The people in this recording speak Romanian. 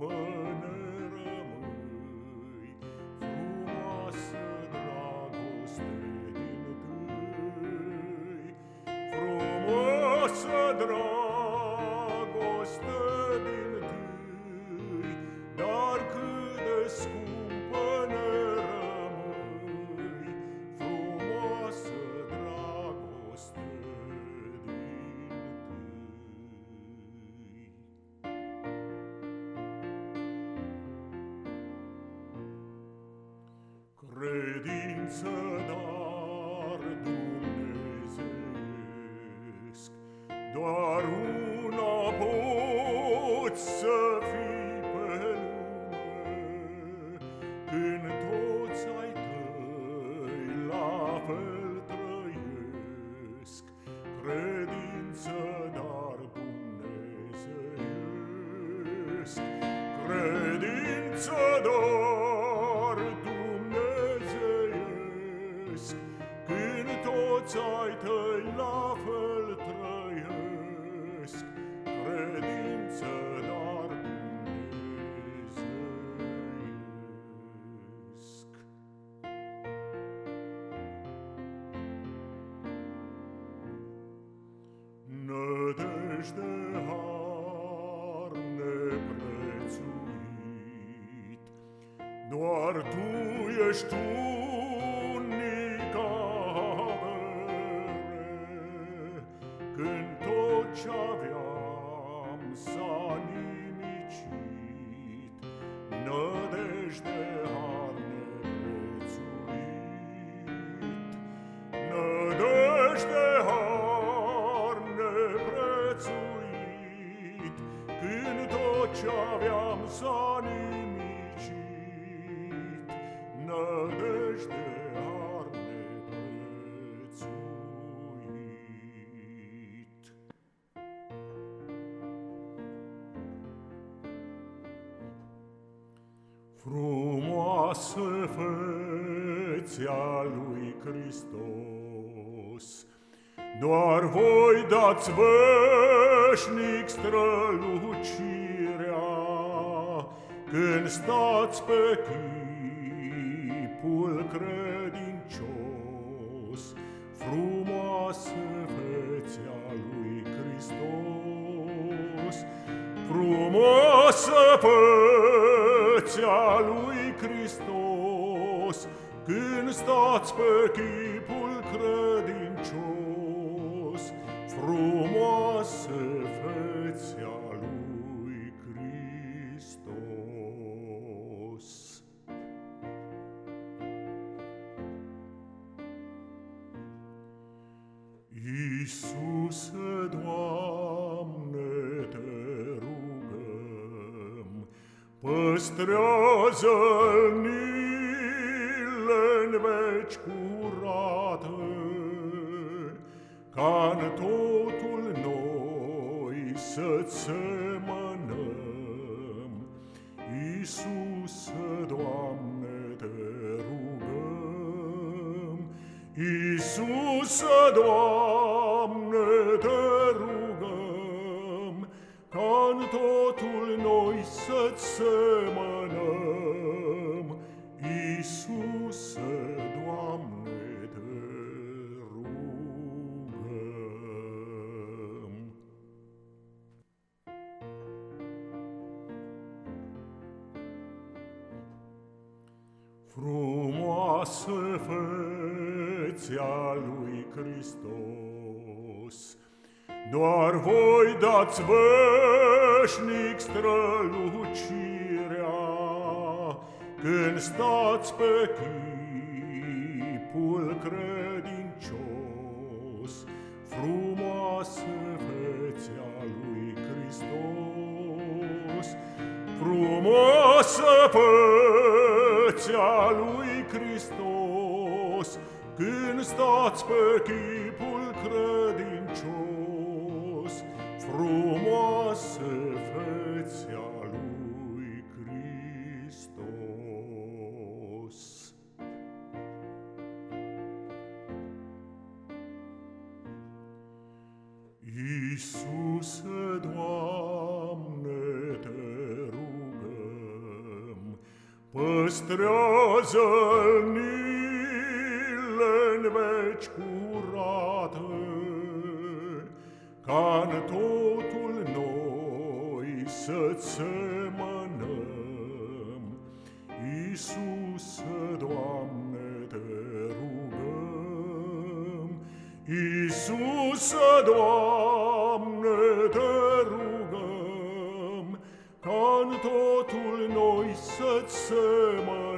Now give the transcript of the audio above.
până rămâi Frumoasă dragoste din tâi. Frumoasă dragoste Credință dar dumnezeiesc, Doar una poți să fii pe lume, Când toți ai tăi la fel trăiesc. Credință dar dumnezeiesc, Credință dar tăi la fel trăiesc. Credință dar dumnezeiesc. Nădejde har neprețuit, Doar Tu ești unica tot ce-aveam s-a nimicit, Nădejde har neprețuit. Frumoasă fețea lui Hristos, Doar voi dați veșnic strălucirea, Când stați pe chipul credincios, Frumoasă fețea lui Hristos, Frumoasă fețea lui Hristos, Când stați pe chipul credincios, Iisuse, Doamne, te rugăm, Păstrează-l în veci curate, Ca-n totul noi să-ți semănăm. Iisuse, Doamne, Iisuse, Doamne, te rugăm, Ca-n totul noi să-ți semănăm. Iisuse, Doamne, te rugăm. Frumoasă fețea lui Hristos, Doar voi dați veșnic strălucirea, Când stați pe chipul credincios, Frumoasă fețea lui Hristos, Frumoasă fețea lui Hristos, Când stați pe chipul credincios, frumoase fețea lui Hristos. Iisuse, Doamne, te rugăm, păstrează-l veci curate, ca în totul noi să-ți semănăm. Iisus, Doamne, te rugăm, Iisus, Doamne, te rugăm, ca în totul noi să-ți semănăm.